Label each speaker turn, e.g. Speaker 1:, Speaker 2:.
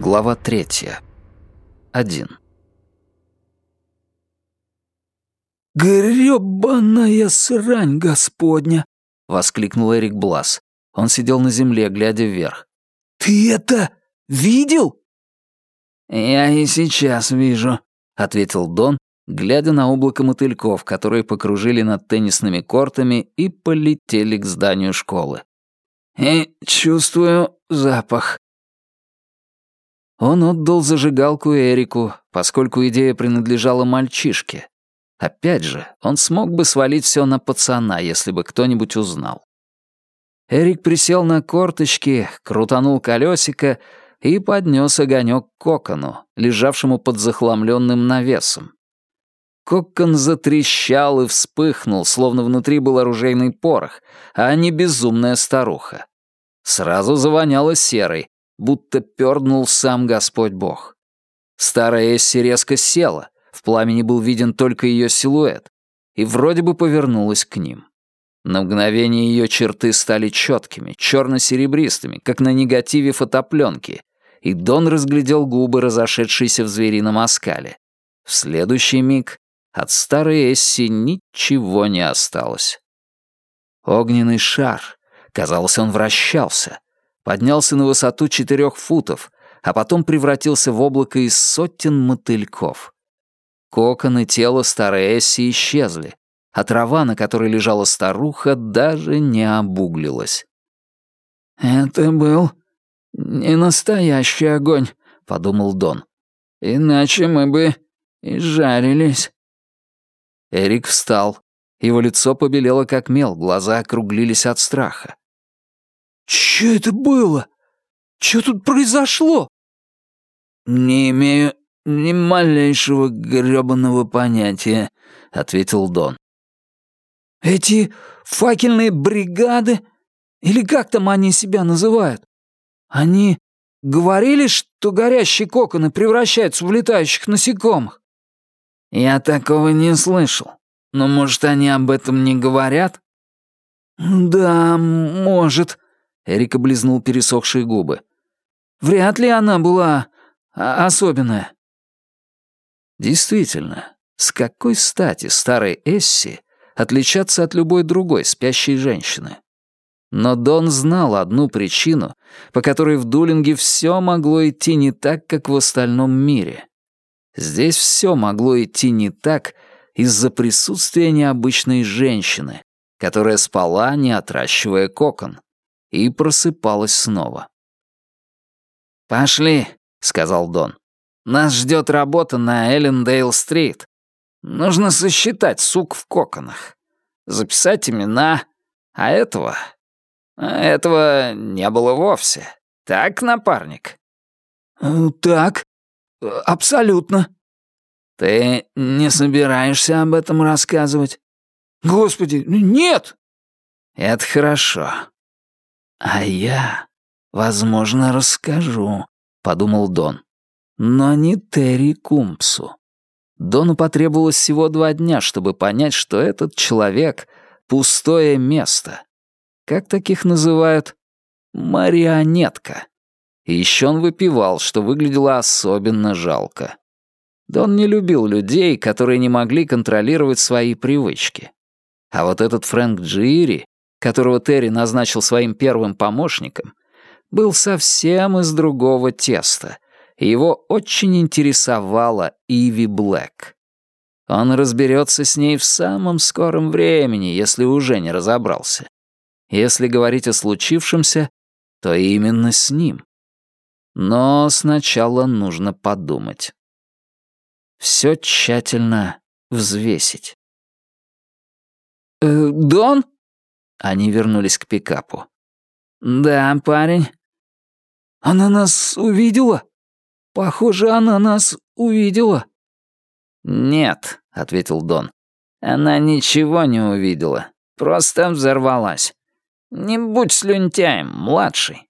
Speaker 1: Глава третья. Один.
Speaker 2: «Грёбаная срань господня!»
Speaker 1: — воскликнул Эрик Блас. Он сидел на земле, глядя вверх.
Speaker 2: «Ты это видел?»
Speaker 1: «Я и сейчас вижу», — ответил Дон, глядя на облако мотыльков, которые покружили над теннисными кортами и полетели к зданию школы. «И чувствую запах. Он отдал зажигалку Эрику, поскольку идея принадлежала мальчишке. Опять же, он смог бы свалить все на пацана, если бы кто-нибудь узнал. Эрик присел на корточки, крутанул колесико и поднес огонек к кокону, лежавшему под захламленным навесом. Кокон затрещал и вспыхнул, словно внутри был оружейный порох, а не безумная старуха. Сразу завоняло серой, будто пернул сам Господь Бог. Старая Эсси резко села, в пламени был виден только ее силуэт, и вроде бы повернулась к ним. На мгновение ее черты стали четкими, черно-серебристыми, как на негативе фотопленки, и Дон разглядел губы, разошедшиеся в зверином оскале. В следующий миг от старой Эсси ничего не осталось. Огненный шар, казалось, он вращался — поднялся на высоту четырех футов, а потом превратился в облако из сотен мотыльков. Кокон и тело старой Эсси исчезли, а трава, на которой лежала старуха, даже не обуглилась. «Это был не настоящий огонь», — подумал Дон. «Иначе мы бы и жарились». Эрик встал. Его лицо побелело как мел, глаза округлились от страха.
Speaker 2: «Че это было? Че тут произошло?»
Speaker 1: «Не имею ни малейшего грёбаного понятия», — ответил Дон.
Speaker 2: «Эти факельные бригады, или как там они себя называют, они говорили, что горящие коконы превращаются в летающих насекомых?»
Speaker 1: «Я такого не слышал. Но, может, они об этом не говорят?»
Speaker 2: «Да, может»,
Speaker 1: Эрик облизнул пересохшие губы.
Speaker 2: «Вряд ли она была особенная».
Speaker 1: Действительно, с какой стати старой Эсси отличаться от любой другой спящей женщины? Но Дон знал одну причину, по которой в Дулинге все могло идти не так, как в остальном мире. Здесь все могло идти не так из-за присутствия необычной женщины, которая спала, не отращивая кокон и просыпалась снова. «Пошли», — сказал Дон. «Нас ждет работа на Эллендейл-стрит. Нужно сосчитать сук в коконах, записать имена, а этого... этого не было вовсе. Так, напарник?»
Speaker 2: э, «Так, абсолютно».
Speaker 1: «Ты не собираешься об этом рассказывать?»
Speaker 2: «Господи, нет!»
Speaker 1: «Это хорошо. «А я, возможно, расскажу», — подумал Дон. «Но не Терри Кумпсу». Дону потребовалось всего два дня, чтобы понять, что этот человек — пустое место. Как таких называют? Марионетка. И еще он выпивал, что выглядело особенно жалко. Дон не любил людей, которые не могли контролировать свои привычки. А вот этот Фрэнк Джири которого Терри назначил своим первым помощником, был совсем из другого теста, и его очень интересовала Иви Блэк. Он разберется с ней в самом скором времени, если уже не разобрался. Если говорить о случившемся, то именно с ним. Но сначала нужно подумать. Все тщательно взвесить.
Speaker 2: «Э, «Дон?»
Speaker 1: Они вернулись к пикапу. «Да, парень».
Speaker 2: «Она нас увидела? Похоже, она нас увидела».
Speaker 1: «Нет», — ответил Дон. «Она ничего не увидела. Просто взорвалась. Не будь слюнтяем, младший».